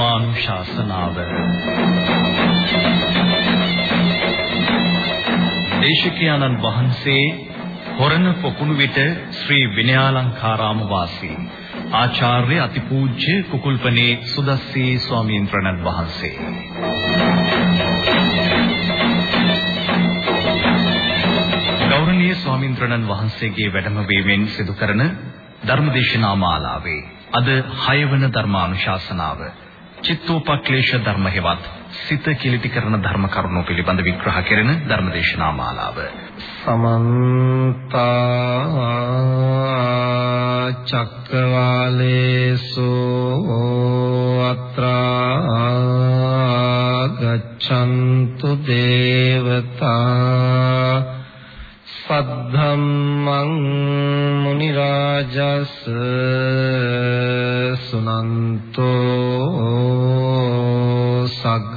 ධර්මානුශාසනාව දේශිකානන් වහන්සේ හොරණ පොකුණු විට ශ්‍රී විනයාලංකාරාම වාසී ආචාර්ය අතිපූජ්‍ය කුකුල්පනේ සුදස්සී ස්වාමීන් වහන්සේ. ගෞරවනීය ස්වාමීන් වහන්සේගේ වැඩම වීමෙන් සිදු කරන ධර්මදේශනා මාලාවේ අද 6 වන ධර්මානුශාසනාව චිත්තෝපක්ලේශ ධර්ම හේවත් සිත කිලිටි කරන ධර්ම කරුණු පිළිබඳ විග්‍රහ කෙරෙන ධර්මදේශනා මාලාව සමන්ත චක්කවාලේසු අත්‍රා ගච්ඡන්තු දේවතා සද්ධම්මං මුනි රාජස් සුනන්තෝ සග්ග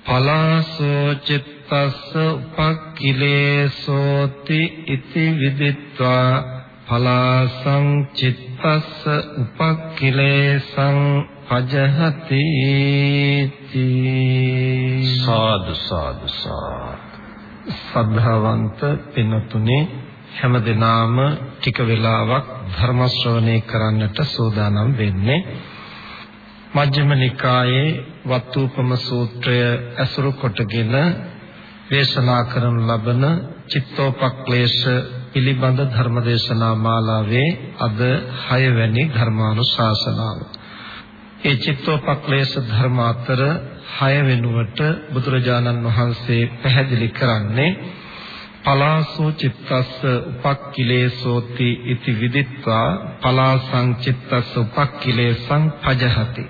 පලාසෝ චිත්ත තස්ස උපක්ඛිලේසෝති ඉති විදිත්වා පලාසං චිත්තස්ස උපක්ඛිලේසං පජහති සාදු සාදු සද්ධාවන්ත පින්තුනේ හැම දිනාම ටික වෙලාවක් ධර්ම ශ්‍රවණය කරන්නට සූදානම් වෙන්නේ මජ්ක්‍ධිම නිකායේ වත්තුපම සූත්‍රය ඇසුරු කොටගෙන දේශනා කරනු ලබන චිත්තෝපක්ලේශ පිළිබඳ ධර්මදේශනා මාලාවේ අද 6 වැනි ධර්මානුශාසනාව. ඒ චිත්තෝපක්ලේශ ධර්ම අතර 6 වෙනුවට බුදුරජාණන් වහන්සේ පැහැදිලි කරන්නේ පලාසෝ චිත්තස්ස උපක්ඛිලේසෝති इति විදිත්වා පලාසං චිත්තස්ස උපක්ඛිලේසං පජහති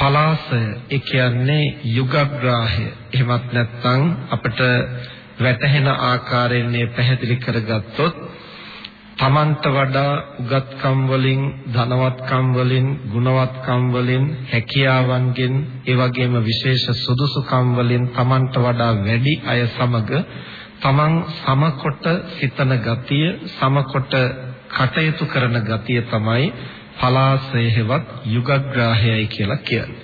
පලාසය ඒ කියන්නේ යුගග්‍රාහය. එහෙමත් නැත්නම් අපිට වැටහෙන ආකාරයෙන් මේ පැහැදිලි කරගත්තොත් තමන්ට වඩා උගත්කම් වලින් ධනවත්කම් වලින් ගුණවත්කම් වලින් හැකියාවන්ගෙන් ඒ වගේම විශේෂ සුදුසුකම් වලින් තමන්ට වඩා වැඩි අය සමග තමන් සමකොට සිතන ගතිය සමකොට කටයුතු කරන ගතිය තමයි පලාසය හෙවත් යුගග්‍රාහයයි කියලා කියන්නේ.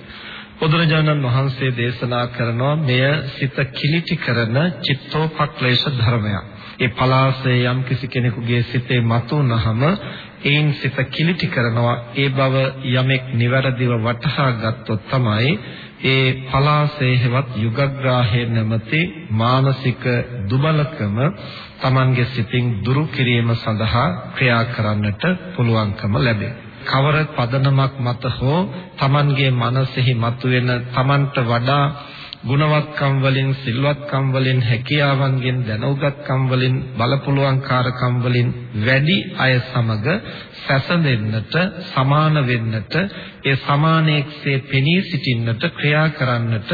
බුදුරජාණන් වහන්සේ දේශනා කරනවා මෙය සිත කිලිටි කරන චිත්තෝපක්ලේශ ධර්මයක්. ඒ පලාසය යම් කිසි කෙනෙකුගේ සිතේ මතුනහම ඒන් සිත කිලිටි කරනවා ඒ බව යමෙක් નિවරදිව වටහා ගත්තොත් තමයි ඒ පලාසය හෙවත් යුගග්‍රාහය නැමැති මානසික දුබලකම Tamange සිතින් දුරු කිරීම සඳහා ක්‍රියා කරන්නට පුළුවන්කම ලැබෙනවා. කවර පදනමක් මත හෝ Tamanගේ මනසෙහි මතුවෙන Tamanට වඩා ගුණවත්කම් වලින් සිල්වත්කම් වලින් හැකියාවන්ගෙන් දැනුගත්කම් වලින් බලපුලුවන්කාරකම් වලින් වැඩි අය සමග සැසඳෙන්නට සමාන වෙන්නට ඒ සමානයේක්සේ පෙනී සිටින්නට ක්‍රියා කරන්නට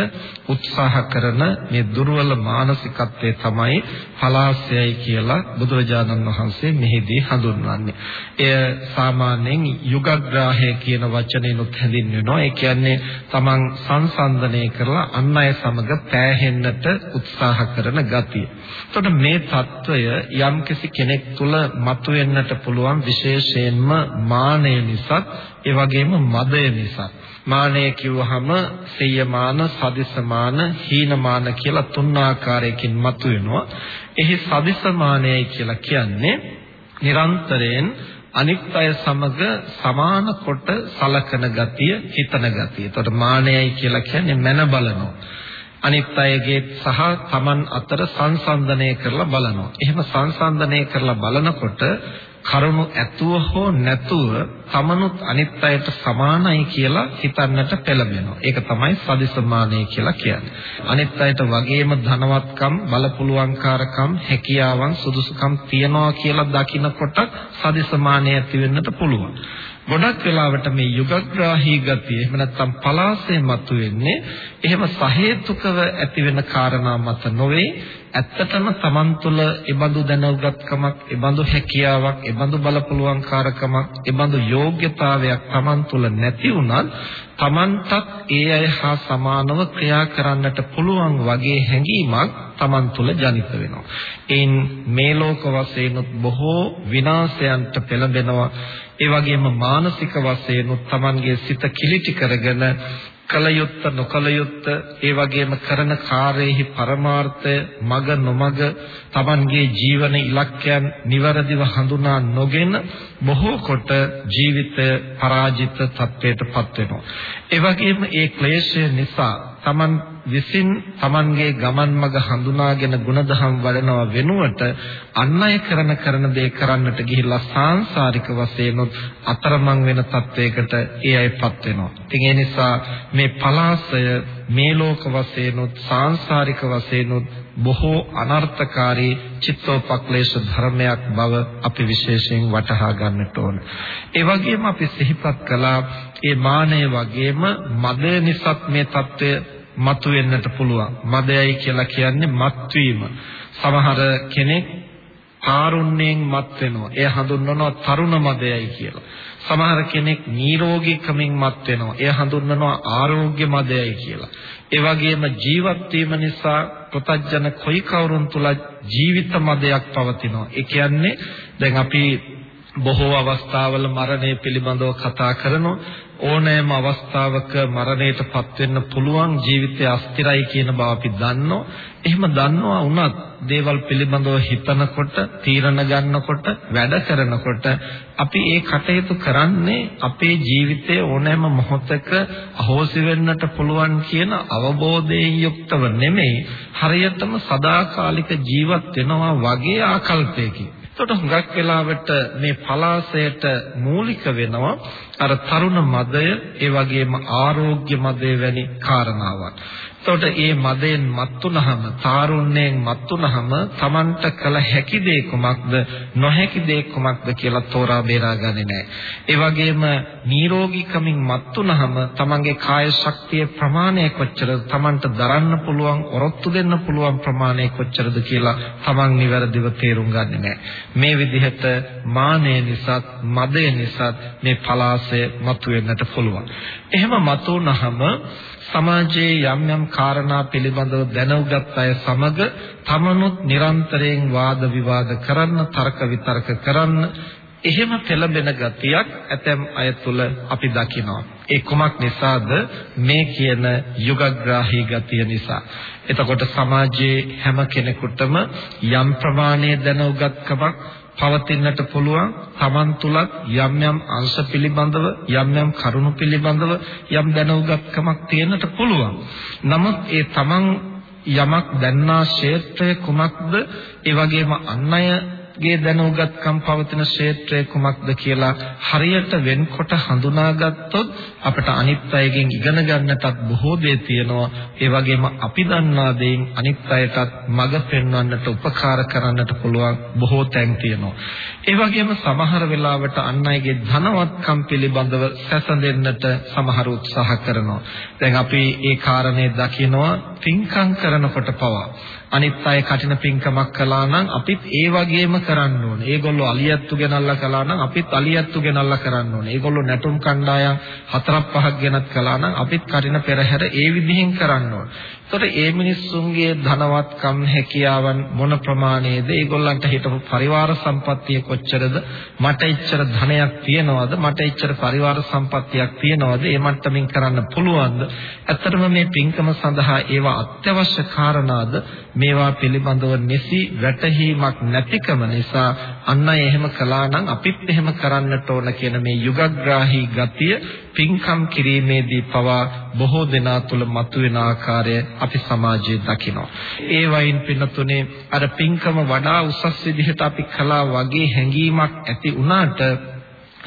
උත්සාහ කරන මේ දුර්වල මානසිකත්වය තමයි පලාසයයි කියලා බුදුරජාණන් වහන්සේ මෙහිදී හඳුන්වන්නේ. එය සාමාන්‍යයෙන් යුගග්‍රාහය කියන වචනේනොත් හැඳින්වෙනවා. ඒ කියන්නේ තමන් සංසන්දනය කරලා අන් අය සමග පෑහෙන්නට උත්සාහ කරන ගතිය. එතකොට මේ తত্ত্বය යම්කිසි කෙනෙක් තුළ මතුවෙන්නට පුළුවන් විශේෂයෙන් විශේෂයෙන්ම මානය නිසා ඒ වගේම මදය නිසා මානය කිව්වහම සියමාන සදිසමාන හීනමාන කියලා තුන් ආකාරයකින් මතුවෙනවා එහි සදිසමානයයි කියලා කියන්නේ නිරන්තරයෙන් අනිත් අය සමග සමාන කොට සලකන ගතිය, හිතන ගතිය. එතකොට මානයයි කියලා කියන්නේ මන බලනවා. අනිත් අයගේ සහ Taman අතර සංසන්දනය කරලා බලනවා. එහෙම සංසන්දනය කරලා බලනකොට කරුණු ඇතුව හෝ නැතුව තමනුත් අනිත් අයට සමානයි කියලා හිතන්නට පෙළඹෙනවා. ඒක තමයි සදිසමානය කියලා කියන්නේ. අනිත් අයට වගේම ධනවත්කම්, බලපුලුවන්කාරකම්, හැකියාවන්, සුදුසුකම් තියනවා කියලා දකිනකොට සදිසමානය ඇති වෙන්නට පුළුවන්. ගොඩක් වෙලාවට මේ යුගග්‍රාහී ගතිය එහෙම නැත්නම් පලාසය මතුවෙන්නේ එහෙම සහේතුකව ඇති වෙන කාරණා මත නොවේ ඇත්තටම Taman තුල ඒබඳු දැනුගත්කමක්, ඒබඳු හැකියාවක්, ඒබඳු බලපුලුවන්කාරකමක්, ඒබඳු යෝග්‍යතාවයක් Taman තුල නැති වුණත් Tamanටත් ඒ අය හා සමානව ක්‍රියා කරන්නට පුළුවන් වගේ හැඟීමක් Taman තුල ජනිත වෙනවා. එයින් මේ ලෝක වශයෙන් බොහෝ විනාශයන්ට පෙළඹෙනවා. ඒ වගේම මානසික වශයෙන් Tamanගේ සිත කිලිටි කරගෙන කල යුත්ත නොකල යුත්ත ඒ වගේම කරන කාර්යෙහි පරමාර්ථය මග නොමග Tamanගේ ජීවන ඉලක්කයන් નિවරදිව හඳුනා නොගෙන බොහෝ කොට ජීවිතය පරාජිත තත්වයටපත් වෙනවා. ඒ වගේම ඒ ක්ලේශය නිසා Taman විසින් Tamanගේ ගමන් මඟ හඳුනාගෙන ಗುಣධම් වඩනවා වෙනුවට අන් අය කරන කරන දේ කරන්නට ගිහිල්ලා සාංශාරික වශයෙන් අතරමං වෙන තත්වයකට ඒ අයපත් වෙනවා. ඉතින් ඒ නිසා මේ පලාසය මේ ලෝක වශයෙන් සාංශාරික වශයෙන් බොහෝ අනර්ථකාරී චිත්තෝපක්ලේශ ධර්මයක් බව අපි විශේෂයෙන් වටහා ගන්නට ඕන. ඒ වගේම අපි සිහිපත් කළා ඒ මානය වගේම මදය නිසාත් මේ මතු වෙන්නට පුළුවන්. මදයයි කියලා කියන්නේ මත්වීම. සමහර කෙනෙක් කාරුණ්‍යයෙන් මත් වෙනවා. එය හඳුන්වනවා තරුණ මදයයි කියලා. සමහර කෙනෙක් නිරෝගීකමින් මත් වෙනවා. එය හඳුන්වනවා ආරෝග්‍ය මදයයි කියලා. ඒ වගේම ජීවත් වීම නිසා ප්‍රතජන කොයි කවුරුන් තුල ජීවිත මදයක් පවතිනවා. ඒ කියන්නේ දැන් අපි බොහෝ අවස්ථාවල මරණය පිළිබඳව කතා කරනවා. ඕනෑම අවස්ථාවක මරණයටපත් වෙන්න පුළුවන් ජීවිතය අස්තිරයි කියන බව අපි දන්නවා. එහෙම දන්නවා වුණත් දේවල් පිළිබඳව හිතනකොට, තීරණ ගන්නකොට, වැඩ කරනකොට අපි ඒ කටයුතු කරන්නේ අපේ ජීවිතයේ ඕනෑම මොහොතක අහෝසි වෙන්නට පුළුවන් කියන අවබෝධයෙන් යුක්තව නෙමෙයි, හරියටම සදාකාලික ජීවත් වෙනවා වගේ ආකල්පයකින්. එතකොට හුඟක් වෙලාවට මේ පලාසයට මූලික වෙනවා අර තරුණ මදය ඒ වගේම ආරෝග්‍ය මදය වැනි කාරණාවන්. එතකොට මේ මදයෙන් මත්තුනහම තාරුණ්‍යයෙන් මත්තුනහම Tamanට කළ හැකි දේ කුමක්ද නොහැකි දේ කුමක්ද කියලා තෝරා බේරා ගන්නේ නැහැ. ඒ වගේම නිරෝගීකමින් මත්තුනහම Tamanගේ කාය ශක්තිය ප්‍රමාණය කොච්චරද Tamanට දරන්න පුළුවන් ඔරොත්තු දෙන්න පුළුවන් ප්‍රමාණය කොච්චරද කියලා Taman නිවැරදිව තේරුම් ගන්නේ නැහැ. මේ විදිහට මානය නිසා මදය නිසා මේ පලාසය මතුවෙන්නට පුළුවන්. එහෙම මතුනහම සමාජයේ යම් යම් කාරණා පිළිබඳව දැනුගත් අය සමග තමනුත් නිරන්තරයෙන් වාද විවාද කරන්න තර්ක විතර්ක කරන්න එහෙම පෙළඹෙන ගතියක් ඇතැම් අය තුල අපි දකිනවා. ඒ කුමක් නිසාද මේ කියන යුගග්‍රාහී ගතිය නිසා. එතකොට සමාජයේ හැම කෙනෙකුටම යම් ප්‍රමාණයේ දැනුගත්කමක් පවතින්නට පුළුවන් Taman තුලත් යම් යම් අංශ පිළිබඳව යම් යම් කරුණු පිළිබඳව යම් දැනුගත්කමක් තියෙන්නට පුළුවන්. නමුත් ඒ Taman යමක් දැන්නා ක්ෂේත්‍රය කුමක්ද? ඒ වගේම අන් අය ගේ දැනුගත්කම් පවතින ක්ෂේත්‍රය කුමක්ද කියලා හරියට වෙන්කොට හඳුනාගත්තොත් අපට අනිත් අයගෙන් ඉගෙන ගන්නටත් බොහෝ දේ තියෙනවා. ඒ වගේම අපි දන්නා දේෙන් අනිත් අයටත් මඟ පෙන්වන්නට උපකාර කරන්නට පුළුවන් බොහෝ තැන් තියෙනවා. ඒ වගේම සමහර වෙලාවට අන් අයගේ ධනවත්කම් පිළිබඳව සැසඳෙන්නට සමහර උත්සාහ කරනවා. දැන් අපි ඒ කාරණේ දකිනවා පින්කම් කරනකොට පවා. අනිත් අය කටින පින්කමක් කළා නම් අපිත් ඒ වගේම කරන්න ඕනේ. ඒගොල්ලෝ අලියැත්තු ගෙනල්ලා කළා නම් අපිත් අලියැත්තු ගෙනල්ලා කරන්න ඕනේ. ඒගොල්ලෝ නැටුම් කණ්ඩායම් හතරක් පහක් ගෙනත් කළා නම් අපිත් කරින පෙරහැර ඒ විදිහින් කරන්න ඕනේ. එතකොට ඒ මිනිස්සුන්ගේ ධනවත්කම් හැකියාවන් මොන ප්‍රමාණයේද? ඒගොල්ලන්ට හිටපු පරිවාර සම්පත්තිය කොච්චරද? මට එච්චර ධනයක් තියනවද? මට එච්චර පරිවාර සම්පත්තියක් තියනවද? ඒ මට්ටමින් කරන්න පුළුවන්ද? ඇත්තටම මේ පින්කම සඳහා ඒවා අත්‍යවශ්‍ය කාරණාද? මේවා පිළිබඳව නිසි වැටහීමක් නැතිකම නිසා අන්න එහෙම කළා නම් අපිත් එහෙම කරන්නට ඕන කියන මේ යුගග්‍රාහී ගතිය පින්කම් කිරීමේදී පවා බොහෝ දෙනා තුළ මතුවෙන ආකාරය අපි සමාජයේ දකිනවා. ඒ වයින් පින්නතුනේ අර පින්කම වඩා උසස් විදිහට අපි කළා වගේ හැඟීමක් ඇති වුණාට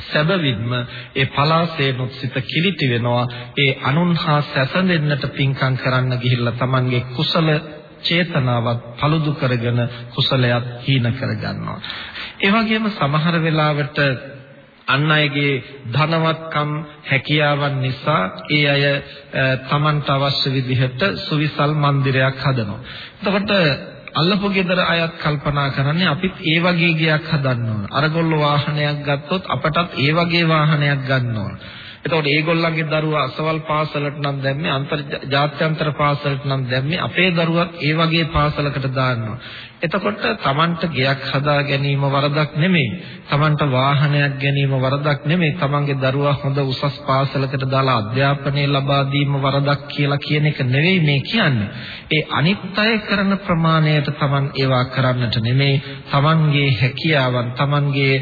සැබවින්ම ඒ පලාසේනොත් සිත කිලිටි වෙනවා ඒ අනුන්හා සැසඳෙන්නට පින්කම් කරන්න ගිහිල්ලා Tamanගේ කුසල චේතනාවත් paludu කරගෙන කුසලයක් හීන කරගන්නවා ඒ වගේම සමහර වෙලාවට අන් අයගේ ධනවත්කම් හැකියාවන් නිසා ඒ අය තමන්ට අවශ්‍ය විදිහට සුවිසල් මන්දිරයක් හදනවා. එතකොට අල්ලපු ගෙදර අයත් කල්පනා කරන්නේ අපිත් ඒ වගේ ගයක් හදන්න ඕන. අරගොල්ලෝ වාහනයක් ගත්තොත් අපටත් ඒ වගේ වාහනයක් ගන්න ඕන. එතකොට ඒගොල්ලන්ගේ දරුවා අසවල් පාසලට නම් දැම්මේ අන්තර් ජාත්‍යන්තර පාසලට නම් දැම්මේ අපේ දරුවත් ඒ වගේ පාසලකට දාන්නවා. එතකොට Tamanට ගයක් හදා ගැනීම වරදක් නෙමෙයි. Tamanට වාහනයක් ගැනීම වරදක් නෙමෙයි. Tamanගේ දරුවා හොඳ උසස් පාසලකට දාලා අධ්‍යාපනය ලබා දීම වරදක් කියලා කියන එක නෙවෙයි මේ කියන්නේ. ඒ අනිත් අය කරන ප්‍රමාණයට Taman ඒවා කරන්නට නෙමෙයි. Tamanගේ හැකියාවන්, Tamanගේ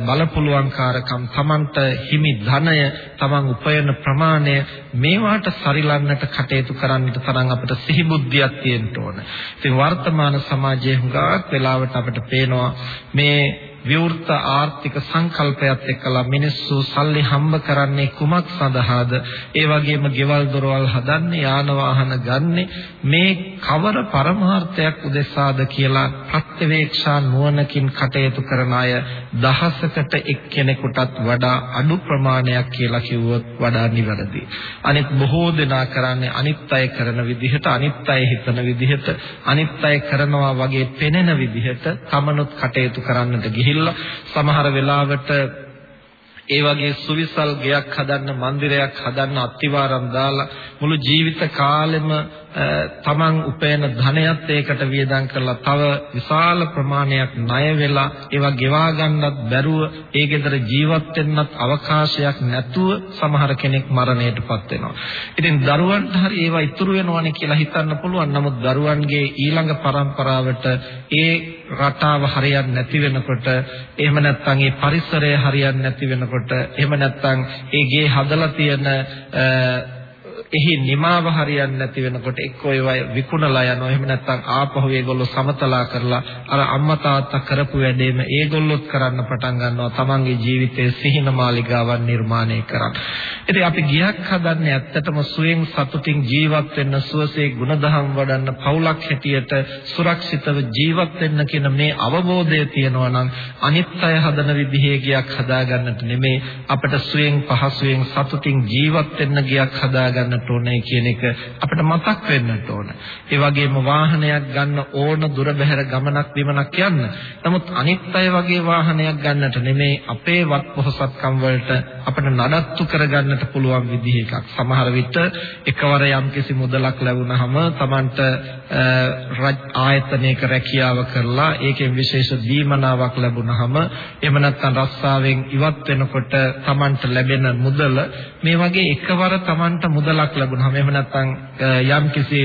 බලපුලුවන්කාරකම්, Tamanට හිමි ධනය, Taman උපයන ප්‍රමාණය මේවාට සරිලන්නට කටයුතු කරන්නට තරම් අපිට සිහිබුද්ධියක් තියෙන්න ඕන. ඉතින් වර්තමාන සමාජයේ හුඟක් වෙලාවට අපිට පේනවා මේ විවෘත ආර්ථික සංකල්පයත් එක්කලා මිනිස්සු සල්ලි හම්බ කරන්නේ කුමක් සඳහාද? ඒ වගේම ගෙවල් දොරවල් හදන්නේ, යාන වාහන ගන්නේ මේ කවර පරමාර්ථයක් උදෙසාද කියලා ප්‍රත්‍යවේක්ෂා නුවණකින් කටයුතු කරන අය දහසකට එක්කෙනෙකුටත් වඩා අඩු ප්‍රමාණයක් කියලා කිව්වොත් වඩා නිවැරදි. අනිත් බොහෝ දෙනා කරන්නේ අනිත් අය කරන විදිහට, අනිත් අය හිතන විදිහට, අනිත් අය කරනවා වගේ පෙනෙන විදිහට තමනුත් කටයුතු කරන්නට ගිහින් ගිහිල්ලා සමහර වෙලාවට ඒ වගේ සුවිසල් ගයක් හදන්න මන්දිරයක් හදන්න අත්තිවාරම් දාලා මුළු ජීවිත කාලෙම තමන් උපයන ධනයත් ඒකට වියදම් කරලා තව විශාල ප්‍රමාණයක් ණය වෙලා ඒවා ගෙවා ගන්නත් බැරුව ඒ ගෙදර ජීවත් වෙන්නත් අවකාශයක් නැතුව සමහර කෙනෙක් මරණයටපත් වෙනවා. ඉතින් දරුවන්ට හරි ඒවා ඉතුරු වෙනවනේ කියලා හිතන්න පුළුවන්. නමුත් දරුවන්ගේ ඊළඟ පරම්පරාවට ඒ රටාව හරියන්නේ නැති වෙනකොට එහෙම නැත්නම් ඒ පරිසරය හරියන්නේ නැති වෙනකොට එහෙම නැත්නම් ඒ ගේ හදලා තියෙන එහි නිමාව හරියන්නේ නැති වෙනකොට එක්ක ඒවා විකුණලා යනවා. එහෙම නැත්නම් ආපහු ඒගොල්ලෝ සමතලා කරලා අර අම්මා තාත්තා කරපු වැඩේම ඒගොල්ලොත් කරන්න පටන් ගන්නවා. තමන්ගේ ජීවිතයේ සිහින මාලිගාවන් නිර්මාණය කරන්න. ඉතින් අපි ගියක් හදන්නේ ඇත්තටම සුවෙන් සතුටින් ජීවත් වෙන්න සුවසේ ගුණධම් වඩන්න පවුලක් හැටියට සුරක්ෂිතව ජීවත් වෙන්න කියන මේ අවබෝධය තියෙනවා නම් අනිත් අය හදන විදිහේ ගියක් හදාගන්නට නෙමෙයි අපිට සුවෙන් පහසුවෙන් සතුටින් ජීවත් වෙන්න ගියක් හදාගන්න ගන්නට ඕනේ කියන එක අපිට මතක් වෙන්නට ඕන. ඒ වගේම වාහනයක් ගන්න ඕන දුර බැහැර ගමනක් විමනක් යන්න. නමුත් අනිත් අය වගේ වාහනයක් ගන්නට නෙමෙයි අපේ වත් පොහසත්කම් වලට අපිට නඩත්තු කරගන්නට පුළුවන් විදිහ එකක්. සමහර විට එකවර යම්කිසි මුදලක් ලැබුණාම Tamanට ආයතනයක රැකියාව කරලා ඒකෙන් විශේෂ දීමනාවක් ලැබුණාම එහෙම නැත්නම් රස්සාවෙන් ඉවත් වෙනකොට Tamanට ලැබෙන මුදල මේ වගේ එකවර Tamanට මුදලක් ලැබුණාම එහෙම නැත්නම් යම්කිසි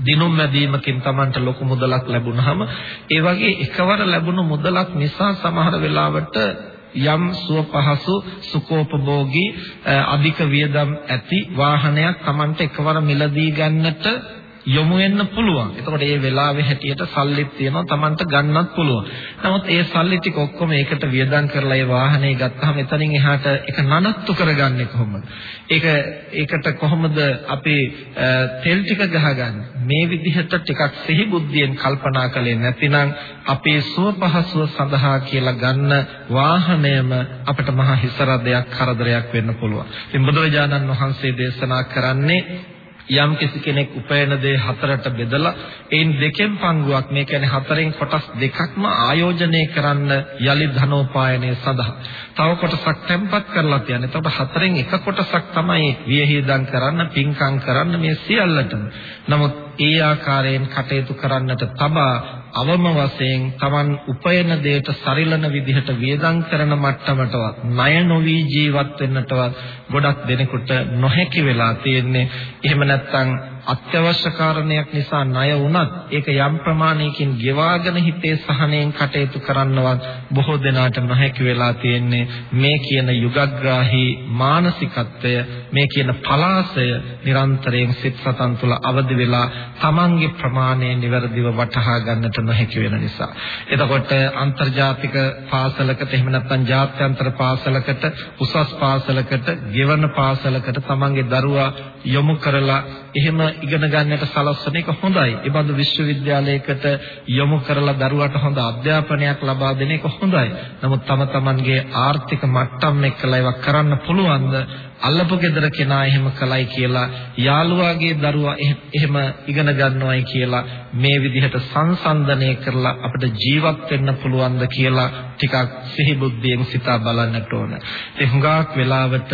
දිනුම් මැදීමකින් Tamanට ලොකු මුදලක් ලැබුණාම ඒ වගේ එකවර ලැබුණු මුදලක් නිසා සමහර වෙලාවට යම් සුව පහසු සුකෝපභෝගී අධික වියදම් ඇති වාහනයක් Tamanට එකවර මිලදී ගන්නට යොමු වෙන්න පුළුවන්. එතකොට මේ වෙලාවේ හැටියට සල්ලිත් තියෙනවා Tamanට ගන්නත් පුළුවන්. නමුත් ඒ සල්ලි ටික ඔක්කොම ඒකට වියදම් කරලා ඒ වාහනේ ගත්තාම එතනින් එහාට ඒක නනත්තු කරගන්නේ කොහොමද? ඒක ඒකට කොහොමද අපි තෙල් ටික ගහගන්නේ? මේ විදිහට ටිකක් සිහි බුද්ධියෙන් කල්පනා කළේ නැතිනම් අපේ සුව පහසුව සඳහා කියලා ගන්න වාහනයම අපිට මහා හිසරදයක් කරදරයක් වෙන්න පුළුවන්. ඉතින් බුදුරජාණන් වහන්සේ දේශනා කරන්නේ යම් කිසි කෙනෙක් උපයන දේ හතරට බෙදලා එයින් දෙකෙන් පංගුවක් මේ කියන්නේ හතරෙන් කොටස් දෙකක්ම ආයෝජනය කරන්න යලි ධනෝපායනය සඳහා තව කොටසක් තැම්පත් කරලා තියන්නේ. එතකොට හතරෙන් එක කොටසක් තමයි වියහිදම් කරන්න, පින්කම් කරන්න මේ සියල්ලටම. නමුත් ඒ ආකාරයෙන් කටයුතු කරන්නට තබා අවම වශයෙන් Taman උපයන දෙයට සරිලන විදිහට වියදම් කරන මට්ටමටවත් ණය නොවි ජීවත් වෙන්නටවත් ගොඩක් දෙනෙකුට නොහැකි වෙලා තියෙන්නේ. එහෙම නැත්නම් අත්‍යවශ්‍ය කාරණයක් නිසා ණය වුණත් ඒක යම් ප්‍රමාණයකින් ගෙවාගෙන හිතේ සහනයෙන් කටයුතු කරන්නවත් බොහෝ දෙනාට නොහැකි වෙලා තියෙන්නේ මේ කියන යුගග්‍රාහී මානසිකත්වය මේ කියන පලාසය නිරන්තරයෙන් සිත් සතන් තුළ අවදි වෙලා තමන්ගේ ප්‍රමාණය નિවරදිව වටහා ගන්නට නොහැකි වෙන නිසා. එතකොට අන්තර්ජාතික පාසලකට එහෙම නැත්නම් ජාත්‍යන්තර පාසලකට උසස් පාසලකට ගෙවන පාසලකට තමන්ගේ දරුවා යොමු කරලා එහෙම ඉගෙන ගන්නට සලස්වන එක හොඳයි. ඒ බඳු විශ්වවිද්‍යාලයකට යොමු කරලා දරුවාට හොඳ අධ්‍යාපනයක් ලබා දෙන එක හොඳයි. නමුත් තම තමන්ගේ ආර්ථික මට්ටම් එක්කලා ඒවා කරන්න පුළුවන්ද? අල්ලපු ගෙදර කෙනා එහෙම කලයි කියලා යාළුවාගේ දරුවා එහෙම ඉගෙන ගන්නවයි කියලා මේ විදිහට සංසන්දනය කරලා අපිට ජීවත් වෙන්න පුළුවන්ද කියලා ටිකක් සිහි බුද්ධියෙන් සිතා බලන්නට ඕන. ඒ හුඟක් වෙලාවට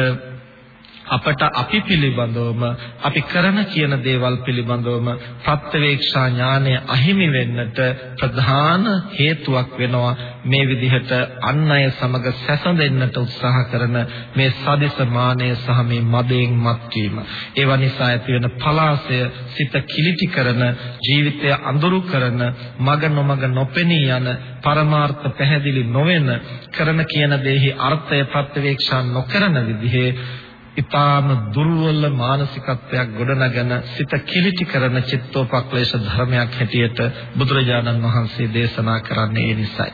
අපට අපි පිළිබඳවම අපි කරන කියන දේවල් පිළිබඳවම ප්‍රත්‍යවේක්ෂා ඥානය අහිමි වෙන්නට ප්‍රධාන හේතුවක් වෙනවා. මේ විදිහට අන් අය සමග සැසඳෙන්නට උත්සාහ කරන මේ සදිසමානය සහ මේ මදයෙන් මත්වීම ඒවා නිසා ඇති වෙන පලාසය සිත කිලිටි කරන ජීවිතය අඳුරු කරන මග නොමග නොපෙනී යන පරමාර්ථ පැහැදිලි නොවන කරන කියන දෙහි අර්ථය ප්‍රත්‍යවේක්ෂා නොකරන විදිහේ ඊටාම දුර්වල මානසිකත්වයක් ගොඩනගෙන සිත කිලිටි කරන චිත්තෝපක්ලේශ ධර්මයක් හැටියට බුදුරජාණන් වහන්සේ දේශනා කරන්නේ ඒ නිසයි.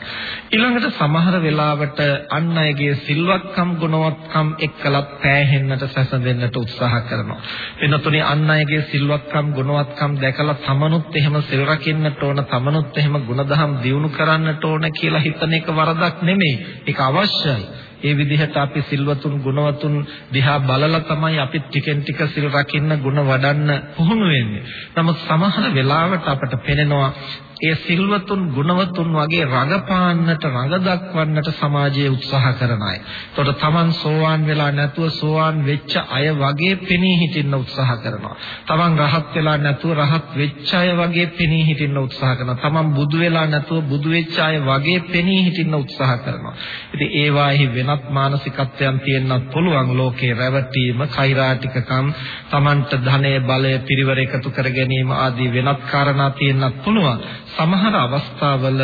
ඊළඟට සමහර වෙලාවට අන් අයගේ සිල්වත්කම් ගුණවත්කම් එක්කලත් පෑහෙන්නට සැසඳෙන්නට උත්සාහ කරනවා. වෙනතුනේ අන් අයගේ සිල්වත්කම් ගුණවත්කම් දැකලා තමනුත් එහෙම සිල් රකින්නට ඕන, තමනුත් එහෙම ගුණධම් දියුණු කරන්නට ඕන කියලා හිතන එක වරදක් නෙමෙයි. ඒක අවශ්‍යයි. ඒ විදිහට අපි සිල්වතුන් ගුණවතුන් දිහා බලලා තමයි අපි ටිකෙන් ටික සිල් රකින්න ගුණ වඩන්න පුහුණු වෙන්නේ. නමුත් සමහර වෙලාවට අපට පෙනෙනවා ඒ සිල්වතුන් ගුණවතුන් වගේ රඟපාන්නට රඟ දක්වන්නට සමාජයේ උත්සාහ කරන අය. එතකොට Taman සෝවාන් වෙලා නැතුව සෝවාන් වෙච්ච අය වගේ පෙනී හිටින්න උත්සාහ කරනවා. Taman රහත් වෙලා නැතුව රහත් වෙච්ච අය වගේ පෙනී හිටින්න උත්සාහ කරනවා. Taman බුදු වෙලා නැතුව බුදු වෙච්ච අය වගේ පෙනී හිටින්න උත්සාහ කරනවා. ඉතින් ඒවාෙහි වෙනත් මානසිකත්වයන් තියෙන්නත් පුළුවන් ලෝකේ රැවටීම, කෛරාටිකකම්, Tamanට ධනය, බලය, පිරිවර එකතු කර ගැනීම ආදී වෙනත් කාරණා තියෙන්නත් පුළුවන්. සමහර අවස්ථාවල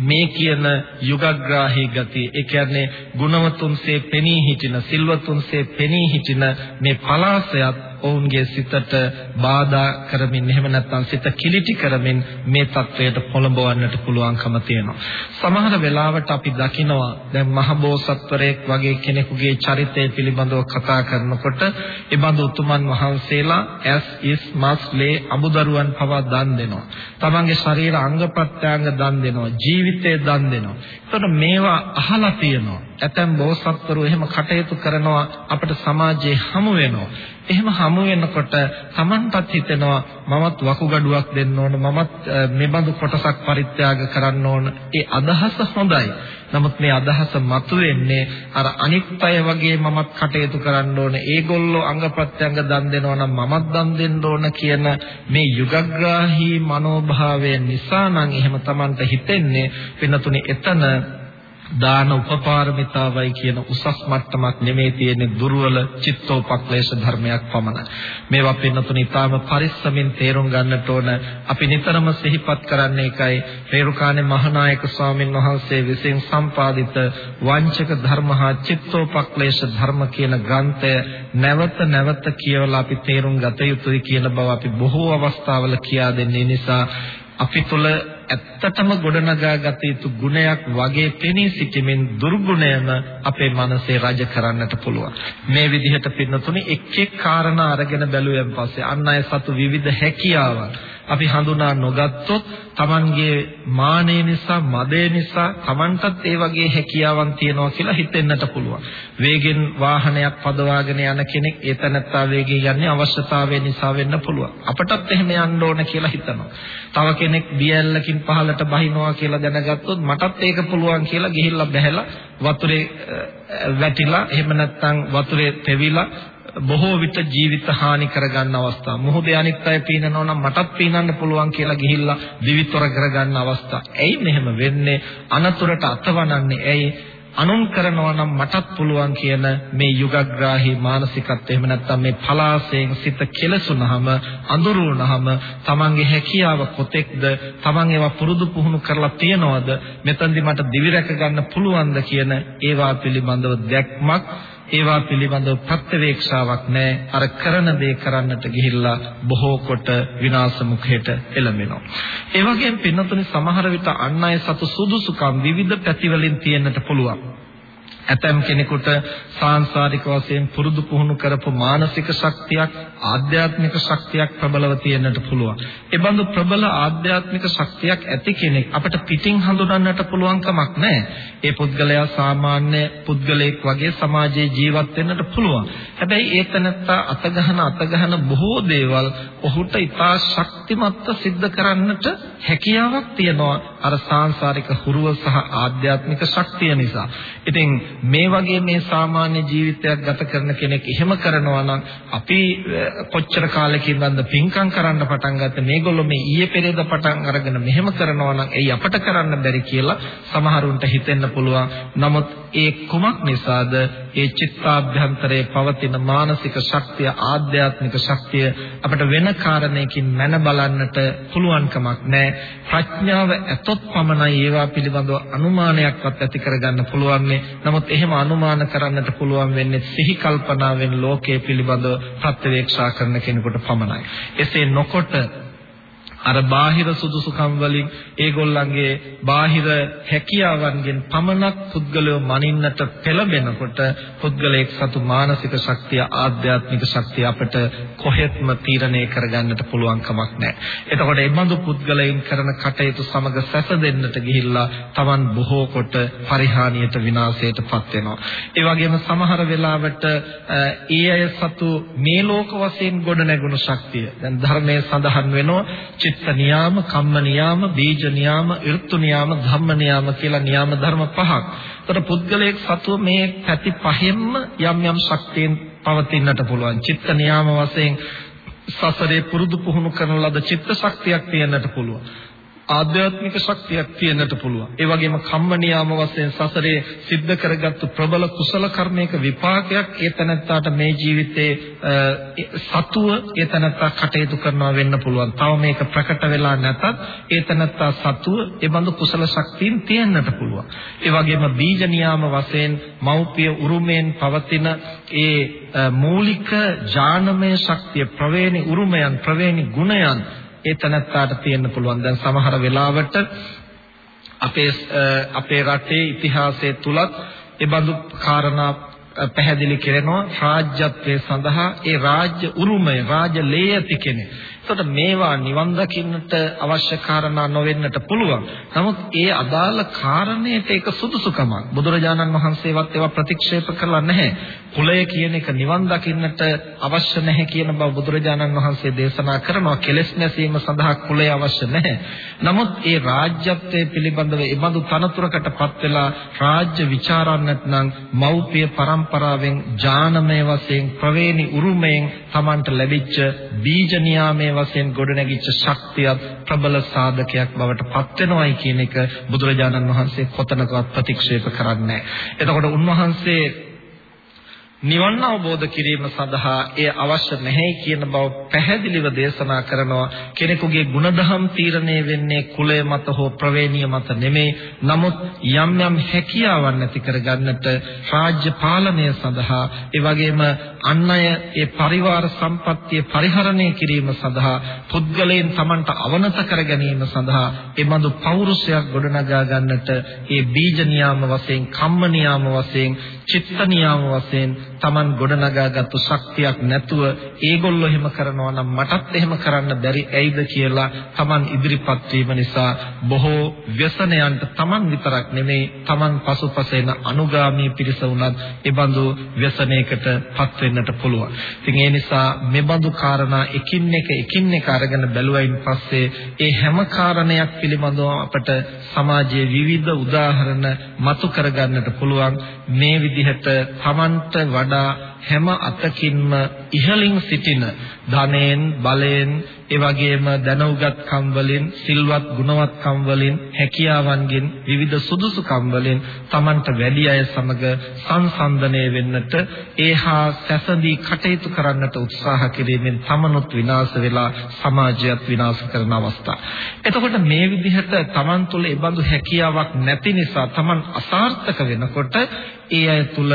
මේ කියන යුගග්‍රාහී ගතිය ඒ කියන්නේ ගුණවතුන්සේ පෙනී සිටින සිල්වතුන්සේ පෙනී සිටින මේ පලාසයත් ඔවුන්ගේ සිතට බාධා කරමින් එහෙම නැත්නම් සිත කිලිටි කරමින් මේ தത്വයට පොළඹවන්නට පුළුවන්කම තියෙනවා. සමහර වෙලාවට අපි දකිනවා දැන් මහබෝසත්වරයෙක් වගේ කෙනෙකුගේ චරිතය පිළිබඳව කතා කරනකොට ඒ බඳු උතුමන් වහන්සේලා ඇස් ඉස් මස් ලේ අමුදරුවන් පවා දන් දෙනවා. තමන්ගේ ශරීර අංග ප්‍රත්‍යංග දන් දෙනවා. ජීවිතය දන් දෙනවා. ඒතකොට මේවා අහලා තියෙනවා. ඇතැම් බෝසත්වරු එහෙම කටයුතු කරනවා අපිට සමාජයේ හමු වෙනවා. එහෙම හමු වෙනකොට Tamanටත් හිතෙනවා මමත් වකුගඩුවක් දෙන්න ඕන මමත් මෙබඳු කොටසක් පරිත්‍යාග කරන්න ඕන. ඒ අදහස හොඳයි. නමුත් මේ අදහස මතුවෙන්නේ අර අනිත් අය වගේ මමත් කටයුතු කරන්න ඕන. ඒගොල්ලෝ අංග ප්‍රත්‍යංග දන් දෙනවා නම් මමත් දන් දෙන්න ඕන කියන මේ යුගග්‍රාහී මනෝභාවය නිසා නම් එහෙම Tamanට හිතෙන්නේ වෙනතුනේ එතන දාන උපපාරමිතාවයි කියන උසස් මට්ටමක් නෙමේ තියෙන්නේ දුර්වල චිත්තෝපක්ලේශ ධර්මයක් පමණයි. මේවා පින්නතුනි ඊටාම පරිස්සමින් තේරුම් ගන්නට ඕන. අපි නිතරම සිහිපත් කරන්නේ එකයි රේරුකාණේ මහානායක ස්වාමින් වහන්සේ විසින් සම්පාදිත වංචක ධර්ම හා චිත්තෝපක්ලේශ ධර්ම කියන ග්‍රන්ථය නැවත නැවත කියවලා අපි තේරුම් ගත යුතුයි කියන බව අපි බොහෝ අවස්ථාවල කියා දෙන්නේ නිසා අපි තුල ඇත්තටම ගොඩනගා ගත යුතු ගුණයක් වගේ පෙනී සිටීමෙන් දුර්ගුණයම අපේ මනසේ රජ කරන්නට පුළුවන්. මේ විදිහට පින්නතුනේ එක් එක් කාරණා අරගෙන බැලුවෙන් පස්සේ අන් අය සතු විවිධ හැකියාවන් අපි හඳුනා නොගත්තොත් Tamanගේ මානෙ නිසා, මදේ නිසා Tamanටත් ඒ වගේ හැකියාවන් තියනවා කියලා හිතෙන්නට පුළුවන්. වේගෙන් වාහනයක් පදවාගෙන යන කෙනෙක් ඒ තැනත්තා වේගයෙන් යන්නේ අවශ්‍යතාවය නිසා වෙන්න පුළුවන්. අපටත් එහෙම යන්න ඕන කියලා හිතනවා. තව කෙනෙක් දියැලකින් පහළට බහිනවා කියලා දැනගත්තොත් මටත් ඒක පුළුවන් කියලා ගිහිල්ලා බැහැලා වතුරේ වැටිලා එහෙම නැත්නම් වතුරේ තෙවිලා බොහෝ විට ජීවිත හානි කරගන්න අවස්ථා. මොහොතේ අනිත් අය පීනනවා නම් මටත් පීනන්න පුළුවන් කියලා ගිහිල්ලා දිවිතොර කරගන්න අවස්ථා. ඇයි මෙහෙම වෙන්නේ? අනතුරට අතවනන්නේ ඇයි? අනුන් කරනවා නම් මටත් පුළුවන් කියන මේ යුගග්‍රාහී මානසිකත්වය එහෙම නැත්නම් මේ පලාසයෙන් සිත කෙලසුනහම අඳුරුනහම තමන්ගේ හැකියාව කොතෙක්ද තමන් ඒවා පුරුදු පුහුණු කරලා තියනවද මෙතනදි මට දිවි රැක ගන්න පුළුවන්ද කියන ඒවා පිළිබඳව දැක්මක් ඒවා පිළිබඳව ප්‍රත්‍යවේක්ෂාවක් නැහැ. අර කරන දේ කරන්නට ගිහිල්ලා බොහෝ කොට විනාශ මුඛයට එළඹෙනවා. ඒ වගේම පින්නතුනි සමහර විට අන් අය සතු සුදුසුකම් විවිධ පැතිවලින් තියෙන්නට පුළුවන්. ඇතම් කෙනෙකුට සාංශාරික වශයෙන් පුරුදු පුහුණු කරපු මානසික ශක්තියක් ආධ්‍යාත්මික ශක්තියක් ප්‍රබලව තියෙන්නට පුළුවන්. ඒ බඳු ප්‍රබල ආධ්‍යාත්මික ශක්තියක් ඇති කෙනෙක් අපිට පිටින් හඳුනන්නට පුළුවන් කමක් නැහැ. ඒ පුද්ගලයා සාමාන්‍ය පුද්ගලයෙක් වගේ සමාජයේ ජීවත් වෙන්නට පුළුවන්. හැබැයි ඒ තැනත්තා අතගහන අතගහන බොහෝ දේවල් ඔහුට ඉතා ශක්තිමත්ව සිද්ධ කරන්නට හැකියාවක් තියෙනවා. අර සාංශාරික හුරුව සහ ආධ්‍යාත්මික ශක්තිය නිසා. ඉතින් මේ වගේ මේ සාමාන්‍ය ජීවිතයක් ගත කරන කෙනෙක් එහෙම කරනවා නම් අපි කොච්චර කාලෙකින්ද පින්කම් කරන්න පටන් ගත්තේ මේගොල්ලෝ මේ ඊයේ පෙරේද පටන් අරගෙන මෙහෙම කරනවා නම් එයි අපට කරන්න බැරි කියලා සමහරුන්ට හිතෙන්න පුළුවන්. නමුත් ඒ කුමක් නිසාද ඒ චිත්තාභ්‍යන්තරයේ පවතින මානසික ශක්තිය ආධ්‍යාත්මික ශක්තිය අපිට වෙන කාරණයකින් මැන බලන්නට පුළුවන් කමක් නැහැ. ප්‍රඥාව ඇතොත් පමණයි ඒවා පිළිබඳව අනුමානයක්වත් ඇති කරගන්න පුළුවන්නේ. නමුත් එහෙම අනුමාන කරන්නට පුළුවන් වෙන්නේ සිහි කල්පනාවෙන් ලෝකයේ පිළිබඳව ප්‍රත්‍යවේක්ෂා කරන කෙනෙකුට පමණයි. එසේ නොකොට අර බාහිර සුදුසුකම් වලින් ඒගොල්ලන්ගේ බාහිර හැකියාවන්ගෙන් පමණක් පුද්ගලයෝ මනින්නට පෙළඹෙනකොට පුද්ගලයෙක් සතු මානසික ශක්තිය ආධ්‍යාත්මික ශක්තිය අපිට කොහෙත්ම තීරණය කරගන්නට පුළුවන් කමක් නැහැ. එතකොට මේ බඳු පුද්ගලයන් කරන කටයුතු සමග සැසදෙන්නට ගිහිල්ලා Taman බොහෝ කොට පරිහානියට විනාශයටපත් වෙනවා. ඒ වගේම සමහර වෙලාවට ඒ අය සතු මේ ලෝක වශයෙන් ගොඩ නැගුණු ශක්තිය දැන් ධර්මයේ සඳහන් වෙනවා චිත්ත නියාම, කම්ම නියාම, බීජ නියාම, ඍතු නියාම, ධම්ම නියාම කියලා නියාම ධර්ම පහක්. ඒතර පුද්ගලයෙක් සතුව මේ පැති පහෙන්ම යම් යම් ශක්තියෙන් පවතින්නට පුළුවන්. චිත්ත නියාම වශයෙන් සසරේ පුරුදු පුහුණු කරන ලද චිත්ත ශක්තියක් තියෙන්නට පුළුවන්. ආධ්‍යාත්මික ශක්තියක් තියෙන්නට පුළුවන්. ඒ වගේම කම්ම නියාම වශයෙන් සසරේ සිද්ධ කරගත්තු ප්‍රබල කුසල කර්මයක විපාකයක් ඒ තැනත්තාට මේ ජීවිතේ සතුව ඒ තැනත්තා කටයුතු කරනවා වෙන්න පුළුවන්. තව මේක ප්‍රකට වෙලා නැතත් ඒ තැනත්තා සතුව ඒ බඳු කුසල ශක්තියින් තියෙන්නට පුළුවන්. ඒ වගේම බීජ නියාම වශයෙන් මෞපිය උරුමයෙන් පවතින ඒ මූලික ඥානමය ශක්තිය ප්‍රවේණි උරුමයන් ප්‍රවේණි ගුණයන් ඒ තනත්තාට තියෙන්න පුළුවන්. දැන් සමහර වෙලාවට අපේ අපේ රටේ ඉතිහාසයේ තුලත් ඒ බඳු කාරණා පැහැදිලි කරනවා රාජ්‍යත්වයේ සඳහා ඒ රාජ්‍ය උරුමය රාජ්‍ය ලේයති කෙනෙක් එතකොට මේවා නිවන් දකින්නට අවශ්‍ය කාරණා නොවෙන්නට පුළුවන්. නමුත් ඒ අදාළ කාරණයට ඒක සුදුසුකමක්. බුදුරජාණන් වහන්සේවත් ඒවා ප්‍රතික්ෂේප කළා නැහැ. කුලය කියන එක නිවන් දකින්නට අවශ්‍ය නැහැ කියන බව බුදුරජාණන් වහන්සේ දේශනා කරනවා. කෙලෙස් නැසීම සඳහා කුලය අවශ්‍ය නැහැ. නමුත් ඒ රාජ්‍යත්වයේ පිළිබඳව ඒබඳු තනතුරකටපත් වෙලා රාජ්‍ය ਵਿਚාරන්නත් නම් මෞපිය පරම්පරාවෙන් ජානමය වශයෙන් ප්‍රවේණි උරුමයෙන් Tamanට ලැබිච්ච බීජ නියාමයේ වශයෙන් ගොඩනැගිච්ච ශක්තිය ප්‍රබල සාධකයක් බවට පත් වෙනවයි කියන එක බුදුරජාණන් වහන්සේ කොතනකවත් ප්‍රතික්ෂේප කරන්නේ නැහැ. එතකොට උන්වහන්සේ නිවන් අවබෝධ කිරීම සඳහා එය අවශ්‍ය නැහැ කියන බව පැහැදිලිව දේශනා කරනවා. කෙනෙකුගේ ಗುಣධම් තීරණය වෙන්නේ කුලය මත හෝ ප්‍රවේණිය මත නෙමේ. නමුත් යම් යම් හැකියාවන් ඇති කරගන්නට රාජ්‍ය පාලනය සඳහා ඒ වගේම අන් අය ඒ පරිවාර සම්පත්තිය පරිහරණය කිරීම සඳහා පුද්ගලයන් Tamanට අවනත කර ගැනීම සඳහා ඒ බඳු පෞරුෂයක් ගොඩනගා ගන්නට ඒ බීජ නියාම වශයෙන් කම්ම නියාම වශයෙන් චිත්ත නියාම වශයෙන් Taman ගොඩනගාගත්තු ශක්තියක් නැතුව ඒගොල්ලෝ එහෙම කරනවා නම් මටත් එහෙම කරන්න බැරි ඇයිද කියලා Taman ඉදිරිපත් වීම නිසා බොහෝ ව්‍යසනයන්ට Taman විතරක් නෙමෙයි Taman පසුපස එන අනුගාමී පිරිස වුණත් ඒ බඳු ව්‍යසනයකට පත් වෙන්නට පුළුවන්. ඉතින් ඒ නිසා මේ බඳු කාරණා එකින් එක එකින් එක අරගෙන බැලුවයින් පස්සේ ඒ හැම කාරණයක් පිළිබඳව අපට සමාජයේ විවිධ උදාහරණ මතු කරගන්නට පුළුවන් මේ විදිහට Tamanට වඩා හැම අතකින්ම ඉහළින් සිටින ධනෙන් බලයෙන් ඒ වගේම දැනුගත්කම් වලින් සිල්වත් ගුණවත්කම් වලින් හැකියාවන්ගෙන් විවිධ සුදුසුකම් වලින් Tamanට වැඩි අය සමග සංසන්දනය වෙන්නට ඒහා සැසඳී කටයුතු කරන්නට උත්සාහ කිරීමෙන් තමනුත් විනාශ වෙලා සමාජයත් විනාශ කරන අවස්ථා. එතකොට මේ විදිහට Taman තුල ඒ බඳු හැකියාවක් නැති නිසා Taman අසාර්ථක වෙනකොට ඒ අය තුල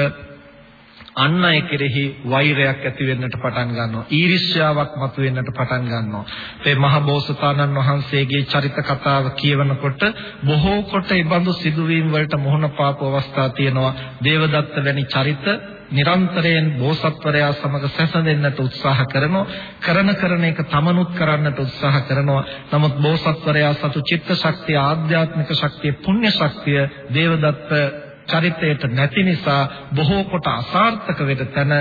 අන් අය කෙරෙහි වෛරයක් ඇති වෙන්නට පටන් ගන්නවා. ඊර්ෂ්‍යාවක් මතුවෙන්නට පටන් ගන්නවා. මේ මහ බෝසතාණන් වහන්සේගේ චරිත කතාව කියවනකොට බොහෝ කොට ඒ බඳු සිදුවීම් වලට මුහුණ පාපු අවස්ථා තියෙනවා. දේවදත්ත වැනි චරිත නිරන්තරයෙන් බෝසත්වරයා සමග සැසඳෙන්නට උත්සාහ කරනවා කරන කරන එක තමනුත් කරන්නට උත්සාහ කරනවා නමුත් බෝසත්වරයා සතු චිත්ත ශක්තිය ආධ්‍යාත්මික ශක්තිය පුණ්‍ය ශක්තිය දේවදත්ත චරිතයට නැති නිසා බොහෝ කොට අසාර්ථක වෙද තැන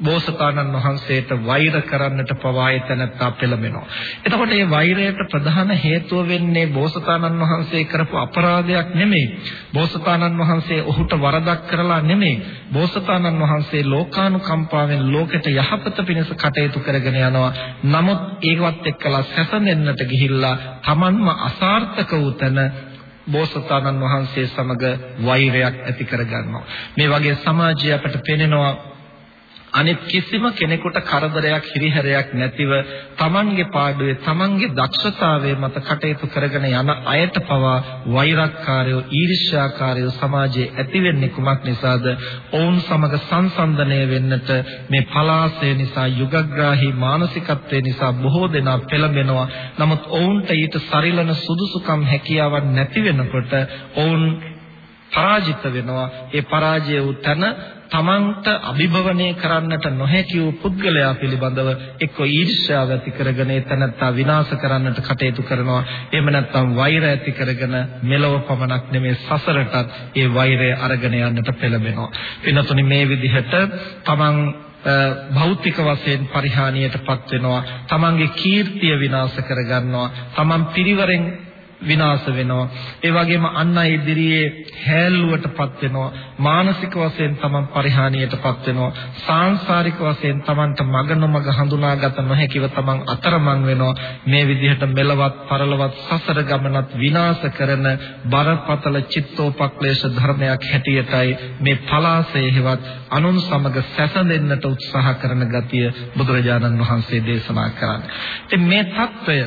බෝසතාණන් වහන්සේට වෛර කරන්නට පවා එතනත්තා පෙළඹෙනවා. එතකොට මේ වෛරයට ප්‍රධාන හේතුව වෙන්නේ බෝසතාණන් වහන්සේ කරපු අපරාධයක් නෙමෙයි. බෝසතාණන් වහන්සේ ඔහුට වරදක් කරලා නෙමෙයි. බෝසතාණන් වහන්සේ ලෝකානුකම්පාවෙන් ලෝකෙට යහපත පිණිස කටයුතු කරගෙන යනවා. නමුත් ඒවත් එක්කලා සැසඳෙන්නට ගිහිල්ලා Tamanම අසාර්ථක වූ තැන බෝසතාණන් වහන්සේ සමග වෛරයක් ඇති කරගන්නවා. මේ වගේ සමාජය අපට පෙනෙනවා අනිත් කිසිම කෙනෙකුට කරදරයක් හිරිහැරයක් නැතිව තමන්ගේ පාඩුවේ තමන්ගේ දක්ෂතාවයේ මත කටයුතු කරගෙන යන අයට පවා වෛරක්කාරයෝ ඊර්ෂ්‍යාකාරයෝ සමාජයේ ඇති වෙන්නේ කුමක් නිසාද? ඔවුන් සමග සංසන්දනය වෙන්නට මේ පලාසය නිසා යුගග්‍රාහී මානසිකත්වය නිසා බොහෝ දෙනා පෙළඹෙනවා. නමුත් ඔවුන්ට ඊට සරිලන සුදුසුකම් හැකියාවක් නැති වෙනකොට ඔවුන් පරාජිත වෙනවා. ඒ පරාජය වූ තැන තමන්ට අභිභවනය කරන්නට නොහැකි වූ පුද්ගලයා පිළිබඳව එක්ක ඊර්ෂ්‍යාව ඇති කරගෙන එතනත්තා විනාශ කරන්නට කටයුතු කරනවා. එහෙම නැත්නම් වෛර ඇති කරගෙන මෙලව පමණක් නෙමේ සසරටත් ඒ වෛරය අරගෙන යන්නට පෙළඹෙනවා. වෙනතුනි මේ විදිහට තමන් භෞතික වශයෙන් පරිහානියටපත් වෙනවා. තමන්ගේ කීර්තිය විනාශ කරගන්නවා. තමන් පිරිවරෙන් විනාශ වෙනවා. ඒ වගේම අන්න ඉදිරියේ හැල්ලුවටපත් වෙනවා. මානසික වශයෙන් තමන් පරිහානියටපත් වෙනවා. සාංශාරික වශයෙන් තමන්ට මග නොමග හඳුනාගත නොහැකිව තමන් අතරමං වෙනවා. මේ විදිහට මෙලවත් පරලවත් සසර ගමනත් විනාශ කරන බරපතල චිත්තෝපක්ලේශ ධර්මයක් හැටියටයි මේ පලාසය හෙවත් අනුන් සමග සැසඳෙන්නට උත්සාහ කරන ගතිය බුදුරජාණන් වහන්සේ දේශනා කරන්නේ. ඉතින් මේ தত্ত্বය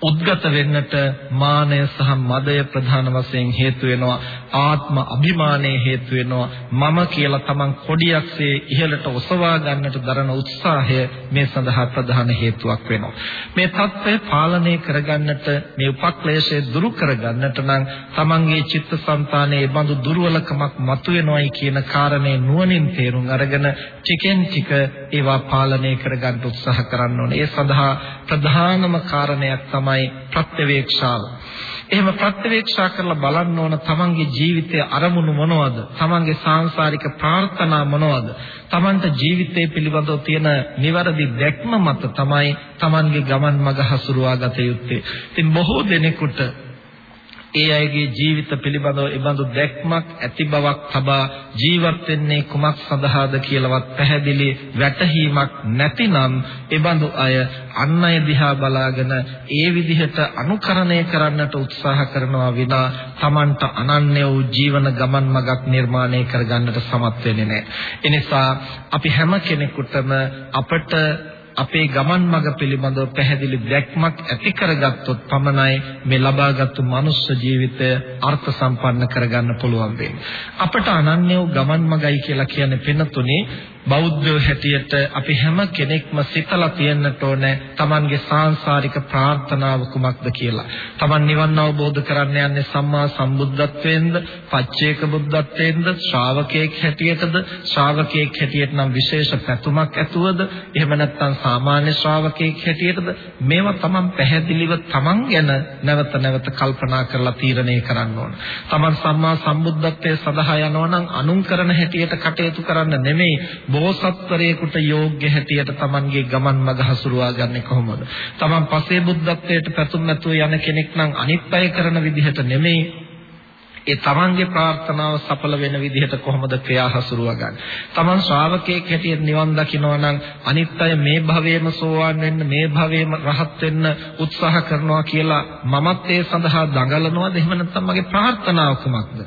උද්ගත වෙන්නට මානය සහ මදය ප්‍රධාන වශයෙන් හේතු වෙනවා. ආත්ම අභිමානයේ හේතු වෙනවා. මම කියලා තමන් කොඩියක්සේ ඉහළට ඔසවා ගන්නට දරන උත්සාහය මේ සඳහා ප්‍රධාන හේතුවක් වෙනවා. මේ தත්ත්වය පාලනය කරගන්නට මේ උපක්ලේශය දුරු කරගන්නට නම් තමන්ගේ චිත්තසංතානයේ බඳු දුර්වලකමක් මතුවෙනවයි කියන කාරණේ නුවණින් තේරුම් අරගෙන ටිකෙන් ටික ඒවා පාලනය කරගන්න උත්සාහ කරන්න ඕනේ. ඒ සඳහා ප්‍රධානම කාරණයක් තමයි තමයි ප්‍රත්‍යවේක්ෂාව. එහෙම ප්‍රත්‍යවේක්ෂා කරලා බලන්න ඕන තමන්ගේ ජීවිතයේ අරමුණු මොනවද? තමන්ගේ සාංශාරික ප්‍රාර්ථනා මොනවද? තමන්ට ජීවිතය පිළිබඳව තියෙන නිවැරදි දැක්ම මත තමයි තමන්ගේ ගමන් මඟ හසුරුවා ගත යුත්තේ. ඉතින් බොහෝ දෙනෙකුට ඒ අයගේ ජීවිත පිළිබඳව ඒබඳු දැක්මක් ඇති බවක් තබා ජීවත් වෙන්නේ කුමක් සඳහාද කියලාවත් පැහැදිලි වැටහීමක් නැතිනම් ඒබඳු අය අන් අය දිහා බලාගෙන ඒ විදිහට අනුකරණය කරන්නට උත්සාහ කරනවා විනා Tamanට අනන්‍ය වූ ජීවන ගමන් මගක් නිර්මාණය කරගන්නට සමත් වෙන්නේ නැහැ. එනිසා අපි හැම කෙනෙකුටම අපට අපේ ගමන් මඟ පිළිබඳව පැහැදිලි දැක්මක් ඇති කරගත්තොත් පමණයි මේ ලබාගත්තු මනුෂ්‍ය ජීවිතය අර්ථ සම්පන්න කරගන්න පුළුවන් වෙන්නේ. අපට අනන්‍ය වූ ගමන් මඟයි කියලා කියන්නේ පෙනතුනේ බෞද්ධයෝ හැටියට අපි හැම කෙනෙක්ම සිතලා තියෙන්නට ඕනේ Tamanගේ සාංශාරික ප්‍රාර්ථනාව කුමක්ද කියලා. Taman නිවන් අවබෝධ කරන්න යන්නේ සම්මා සම්බුද්ධත්වයෙන්ද, පච්චේක බුද්ධත්වයෙන්ද, ශ්‍රාවකයෙක් හැටියටද, ශ්‍රාවකයෙක් හැටියට නම් විශේෂ පැතුමක් ඇතුවද, එහෙම නැත්නම් සාමාන්‍ය ශ්‍රාවකයෙක් හැටියටද මේවා Taman පැහැදිලිව Taman ගැන නැවත නැවත කල්පනා කරලා තීරණය කරන්න ඕන. Taman සම්මා සම්බුද්ධත්වයේ සඳහා යනවා නම් අනුන් කරන හැටියට කටයුතු කරන්න නෙමෙයි බෝසත්වරයෙකුට යෝග්‍ය හැටියට Tamanගේ ගමන් මඟ හසුරුවා ගන්නේ කොහොමද? Taman පසේ බුද්ධත්වයට පැතුම් නැතුව යන කෙනෙක් නම් අනිත් අය කරන විදිහට නෙමෙයි ඒ තමන්ගේ ප්‍රාර්ථනාව සඵල වෙන විදිහට කොහොමද ක්‍රියා හසුරුව ගන්න. තමන් ශ්‍රාවකයෙක් හැටියට නිවන් දකිනවා නම් අනිත් අය මේ භවයේම සෝවාන් වෙන්න මේ භවයේම රහත් වෙන්න උත්සාහ කරනවා කියලා මමත් ඒ සඳහා දඟලනවාද එහෙම නැත්නම් මගේ ප්‍රාර්ථනාව කුමක්ද?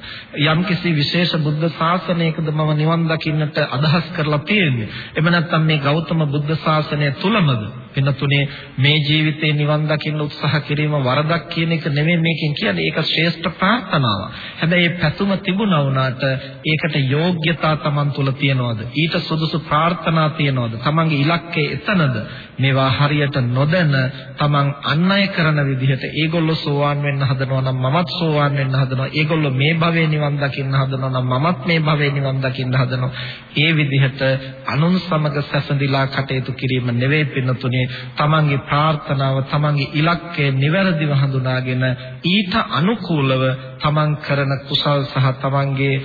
යම්කිසි විශේෂ බුද්ධ ශාසනයකද මම නිවන් දකින්නට අදහස් කරලා තියෙන්නේ. එහෙම නැත්නම් මේ ගෞතම බුද්ධ ශාසනය තුලමද පින්නතුනේ මේ ජීවිතේ නිවන් දකින්න උත්සාහ කිරීම වරදක් කියන එක නෙමෙයි මේකෙන් කියන්නේ ඒක ශ්‍රේෂ්ඨ ප්‍රාර්ථනාවක්. හැබැයි මේ පැතුම තිබුණා වුණාට ඒකට යෝග්‍යතා Taman තුල තියනවද? ඊට සුදුසු ප්‍රාර්ථනා තියනවද? Tamanගේ ඉලක්කය එතනද? මේවා හරියට නොදැන Taman අන් අය කරන විදිහට ඒගොල්ලෝ සෝවාන් වෙන්න හදනවා නම් මමත් සෝවාන් වෙන්න හදනවා. ඒගොල්ලෝ මේ භවයේ නිවන් දකින්න හදනවා නම් මමත් මේ භවයේ නිවන් දකින්න හදනවා. ඒ විදිහට අනුන් සමග සැසඳිලා කටයුතු කිරීම නෙවෙයි පින්නතුනේ තමන්ගේ ප්‍රාර්ථනාව තමන්ගේ ඉලක්කය නිවැරදිව හඳුනාගෙන ඊට අනුකූලව තමන් කරන කුසල් සහ තමන්ගේ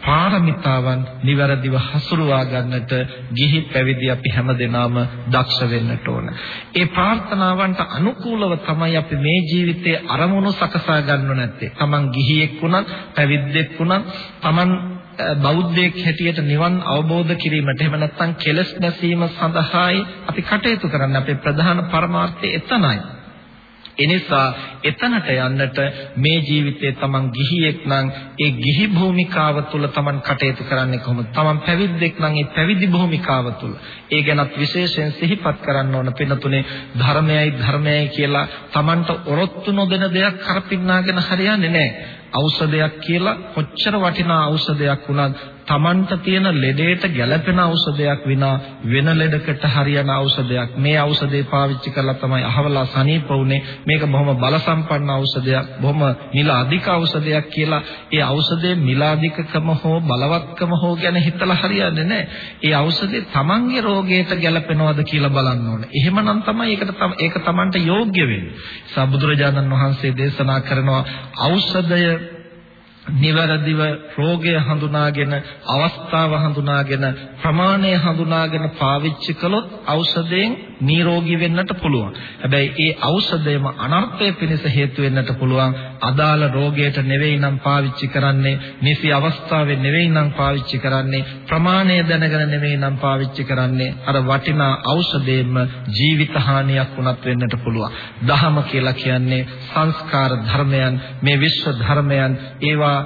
පාරමිතාවන් નિවරදිව හසුරුවා ගන්නට ගිහි පැවිදි අපි හැමදෙනාම දක්ෂ වෙන්නට ඕන. ඒ ප්‍රාර්ථනාවන්ට අනුකූලව තමයි අපි මේ ජීවිතයේ අරමුණු සකසා ගන්නව නැත්තේ. Taman ගිහියෙක් වුණත්, පැවිද්දෙක් වුණත්, Taman බෞද්ධයෙක් හැටියට නිවන් අවබෝධ කිරීමට එහෙම නැත්නම් කෙලස් නැසීම සඳහායි අපි කටයුතු කරන්න අපේ ප්‍රධාන පරමාර්ථය එතනයි. එනිසා එතනට යන්නට මේ ජීවිතයේ තමන් ගිහියෙක් නම් ඒ ගිහි භූමිකාව තුළ තමන් කටයුතු කරන්නේ කොහොමද? තමන් පැවිද්දෙක් නම් ඒ පැවිදි භූමිකාව තුළ ඒ ගැනත් විශේෂයෙන් සිහිපත් කරන්න ඕන පින්නතුනේ ධර්මයයි ධර්මයයි කියලා තමන්ට ඔරොත්තු නොදෙන දෙයක් කරපින්නාගෙන හරියන්නේ නැහැ. ඖෂධයක් කියලා කොච්චර වටිනා ඖෂධයක් වුණත් Tamanට තියෙන ලෙඩේට ගැළපෙන ඖෂධයක් විනා වෙන ලෙඩකට හරියන ඖෂධයක්. මේ ඖෂධය පාවිච්චි කරලා තමයි අහවලා සනීප වුනේ. මේක බොහොම බල සම්පන්න ඖෂධයක් බොහොම මිල අධික ඖෂධයක් කියලා. ඒ ඖෂධයේ මිල අධිකකම හෝ බලවත්කම හෝ ගැන හිතලා හරියන්නේ නැහැ. ඒ ඖෂධය Tamanගේ රෝගයට ගැළපෙනවද කියලා බලන්න ඕනේ. එහෙමනම් තමයි ඒකට ඒක Tamanට යෝග්‍ය වෙන්නේ. සබුදුරජාණන් වහන්සේ දේශනා කරනවා ඖෂධය නිවැරදිව රෝගය හඳුනාගෙන අවස්ථාව හඳුනාගෙන ප්‍රමාණය හඳුනාගෙන පාවිච්චි කළොත් ඖෂධයෙන් නිරෝගී වෙන්නට පුළුවන්. හැබැයි ඒ ඖෂධයම අනර්ථය පිණිස හේතු වෙන්නට පුළුවන්. අදාළ රෝගයට නෙවෙයි නම් පාවිච්චි කරන්නේ, නිසි අවස්ථාවේ නෙවෙයි නම් පාවිච්චි කරන්නේ, ප්‍රමාණය දැනගෙන නෙවෙයි නම් පාවිච්චි කරන්නේ. අර වටිනා ඖෂධයෙන්ම ජීවිත හානියක් වුණත් වෙන්නට පුළුවන්. දහම කියලා කියන්නේ සංස්කාර ධර්මයන්, මේ විශ්ව ධර්මයන් ඒවා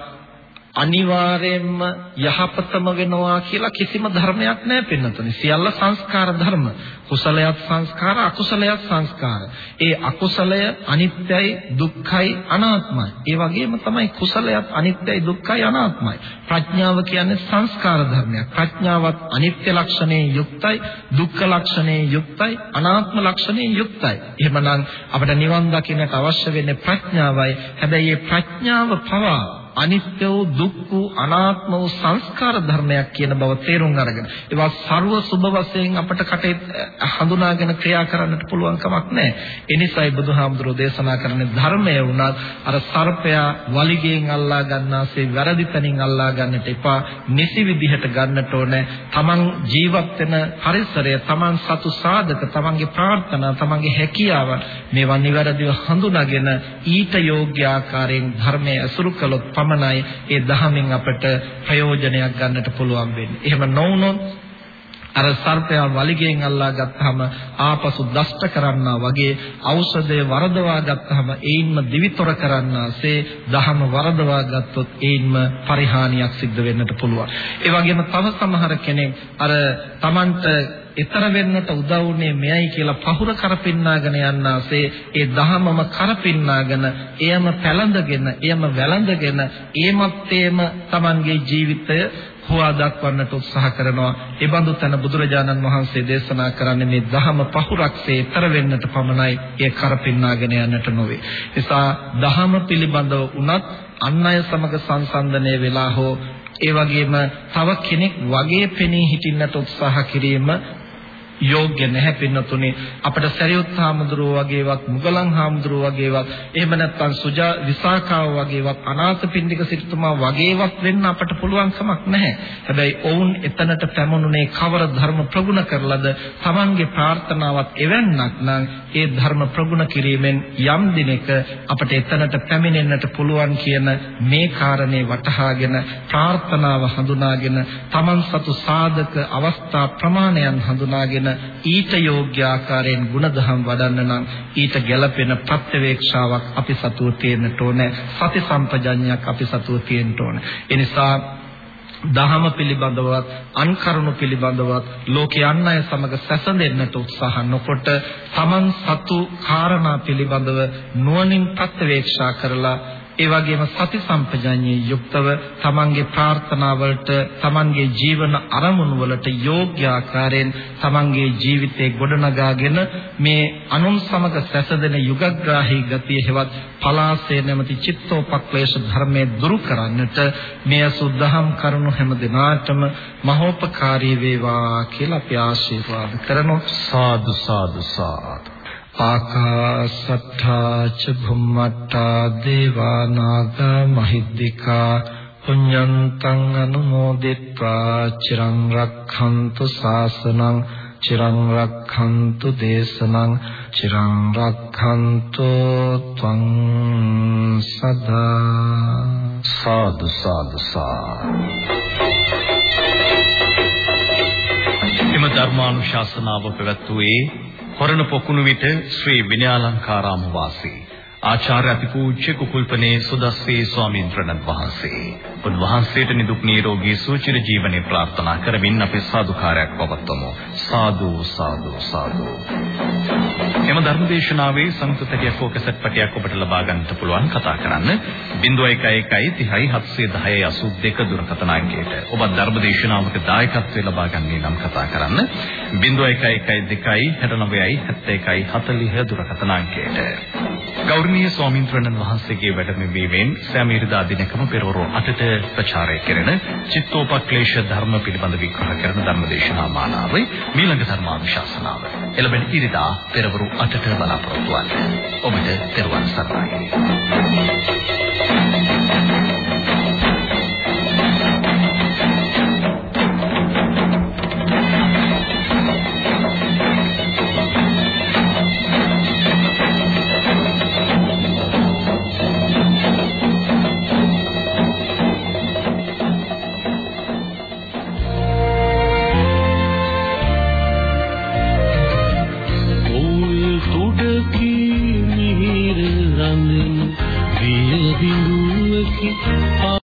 අනිවාර්යයෙන්ම යහපතම වෙනවා කියලා කිසිම ධර්මයක් නැහැ පින්නතුනි. සියල්ල සංස්කාර ධර්ම. කුසලයක් සංස්කාර, අකුසලයක් සංස්කාර. ඒ අකුසලය අනිත්‍යයි, දුක්ඛයි, අනාත්මයි. ඒ වගේම තමයි කුසලයක් අනිත්‍යයි, දුක්ඛයි, අනාත්මයි. ප්‍රඥාව කියන්නේ සංස්කාර ධර්මයක්. ප්‍රඥාවත් අනිත්‍ය ලක්ෂණයෙන් යුක්තයි, දුක්ඛ ලක්ෂණයෙන් යුක්තයි, අනාත්ම ලක්ෂණයෙන් යුක්තයි. එහෙමනම් අපිට නිවන් දකින්නට අවශ්‍ය වෙන්නේ ප්‍රඥාවයි. හැබැයි මේ ප්‍රඥාව පවා අනිත්‍ය වූ දුක් වූ අනාත්ම වූ සංස්කාර ධර්මයක් කියන බව තේරුම් අරගෙන ඒවා ਸਰව සුභ වශයෙන් අපට කටේ හඳුනාගෙන ක්‍රියා කරන්නට පුළුවන් කමක් නැහැ. ඒ නිසායි බුදුහාමුදුරෝ දේශනා කරන්නේ ධර්මය වුණත් අර සර්පයා වලිගෙන් අල්ලා ගන්නාසේ වැරදි තැනින් අල්ලා ගන්නට එපා. නිසි විදිහට ගන්නට ඕනේ. Taman ජීවත් වෙන පරිසරය, Taman සතු සාධක, Tamanගේ ප්‍රාර්ථනා, Tamanගේ හැකියාවන් මේවා නිවැරදිව හඳුනාගෙන ඊට යෝග්‍ය ආකාරයෙන් ධර්මයේ අසුරු කළොත් පමණයි ඒ දහමින් අපට ප්‍රයෝජනයක් ගන්නට පුළුවන් වෙන්නේ. එහෙම නොවුනොත් අර සර්පයා වලිගෙන් අල්ලා ගත්තාම ආපසු දෂ්ට කරන්නා වගේ ඖෂධය වරදවා ගත්තාම ඒයින්ම දිවිතොර කරන්නාසේ දහම වරදවා ගත්තොත් ඒයින්ම පරිහානියක් සිද්ධ වෙන්නට පුළුවන්. ඒ වගේම තව සමහර කෙනෙක් අර Tamanට ඊතර වෙන්නට උදව් වුනේ මෙයයි කියලා පහුර කරපින්නාගෙන යන්නාසේ ඒ දහමම කරපින්නාගෙන එයම පැලඳගෙන එයම වැළඳගෙන ඒමත් එම Tamanගේ ජීවිතය හුවා දක්වන්නට උත්සාහ කරනවා. ඒ බඳු තැන බුදුරජාණන් වහන්සේ දේශනා කරන්නේ මේ දහම පහුරක්සේ ඊතර වෙන්නට පමණයි ඒ කරපින්නාගෙන යන්නට නොවේ. නිසා දහම පිළිබඳව උනත් අන් අය සමග සංසන්දනය වෙලා හෝ ඒ වගේම තව කෙනෙක් වගේ පෙනී හිටින්නට උත්සාහ කිරීම යෝග්‍ය නැහැ පින්නතුනේ අපිට සරියුත් හාමුදුරුවෝ වගේවත් මුගලන් හාමුදුරුවෝ වගේවත් එහෙම නැත්නම් සුජා විසාකාව වගේවත් අනාථපිණ්ඩික සිටුතුමා වගේවත් වෙන්න අපට පුළුවන් කමක් නැහැ. හැබැයි ඔවුන් එතනට පැමුණුනේ කවර ධර්ම ප්‍රගුණ කරලාද? Tamange ප්‍රාර්ථනාවත් එවන්නක් නම් ඒ ධර්ම ප්‍රගුණ කිරීමෙන් යම් දිනක අපට එතනට පැමිණෙන්නට පුළුවන් කියන මේ කාරණේ වටහාගෙන ප්‍රාර්ථනාව හඳුනාගෙන Taman සතු සාධක අවස්ථා ප්‍රමාණයන් හඳුනාගෙන ඊට යෝග්‍ය ආකාරයෙන් ಗುಣධම් වඩන්න නම් ඊට ගැළපෙන ප්‍රත්‍යවේක්ෂාවක් අපි සතුව තියෙන්නට ඕනේ. සති සම්පජඤ්ඤයක් අපි සතුව තියෙන්න ඕනේ. ඒ නිසා දහම පිළිබඳවත් අන් කරුණු පිළිබඳවත් ලෝකයේ අන් අය සමග සැසඳෙන්නට උත්සාහ නොකොට තමන් සතු කාරණා පිළිබඳව නුවණින් ප්‍රත්‍යවේක්ෂා කරලා ඒ වගේම සති සම්පජඤ්ඤේ යුක්තව තමන්ගේ ප්‍රාර්ථනාවලට තමන්ගේ ජීවන අරමුණු වලට යෝග්‍ය ආකාරයෙන් තමන්ගේ ජීවිතේ ගොඩනගාගෙන මේ අනුන් සමග සැසදෙන යුගග්‍රාහී ගතිය හෙවත් පලාසය නැමැති චිත්තෝපක්ලේශ ධර්මයේ දුරු කරන්නට මේ සුද්ධහම් කරුණු හැම දිනාටම මහෝපකාරී වේවා කියලා අපි ආශිර්වාද කරනවා. සාදු සාදු සාදු. ආකාසත්තා ච භුම්මත්තා දේවා නාග මහිද්దికා පුඤ්ඤන්තං අනුමෝදිත්වා චිරං රක්ඛන්තු ශාසනං චිරං රක්ඛන්තු දේශනං චිරං රක්ඛන්තු ත්වං සදා සාදු සාදු සාදු ධර්මානුශාසනාව පැවැත්වුවේ හොරණ පොකුණු විට ශ්‍රී විනයාලංකාරාම වාසී. ආචාර්ය අතිපූජ්‍ය කුකුල්පනේ සුදස්සේ ස්වාමීන් වහන්සේ. උන්වහන්සේට නිදුක් නිරෝගී සුවචිර ජීවනයේ ප්‍රාර්ථනා කරමින් අපි සාදුකාරයක් පවත්වමු. සාදු සාදු සාදු. එම ධර්මදේශනාවේ සංස්කෘතික ෆෝකසට් පටියක් ඔබට ලබා ගන්නට පුළුවන් කතා කරන්න. 0111 30 710 82 දුරකථන අංකයට. ඔබ ධර්මදේශනාවක දායකත්වය ලබා ගන්නේ නම් කතා කරන්න. 0111 2 69 71 40 දුරකථන අංකයට. ගෞරවනීය ස්වාමීන් වහන්සේගේ වැඩමවීමෙන් සෑමීරදා දිනකම පෙරවරු 8ට ප්‍රචාරය කෙරෙන චිත්තෝපක්ලේශ ධර්ම පිළිබඳ විග්‍රහ කරන ධර්මදේශනා මාලාවේ මීළඟ ධර්මානුශාසනාව. එළඹෙන ඉරිදා පෙරවරු 8ට බලාපොරොත්තු වන්න. ඔබට පෙරවන් සරණයි.